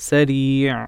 سريع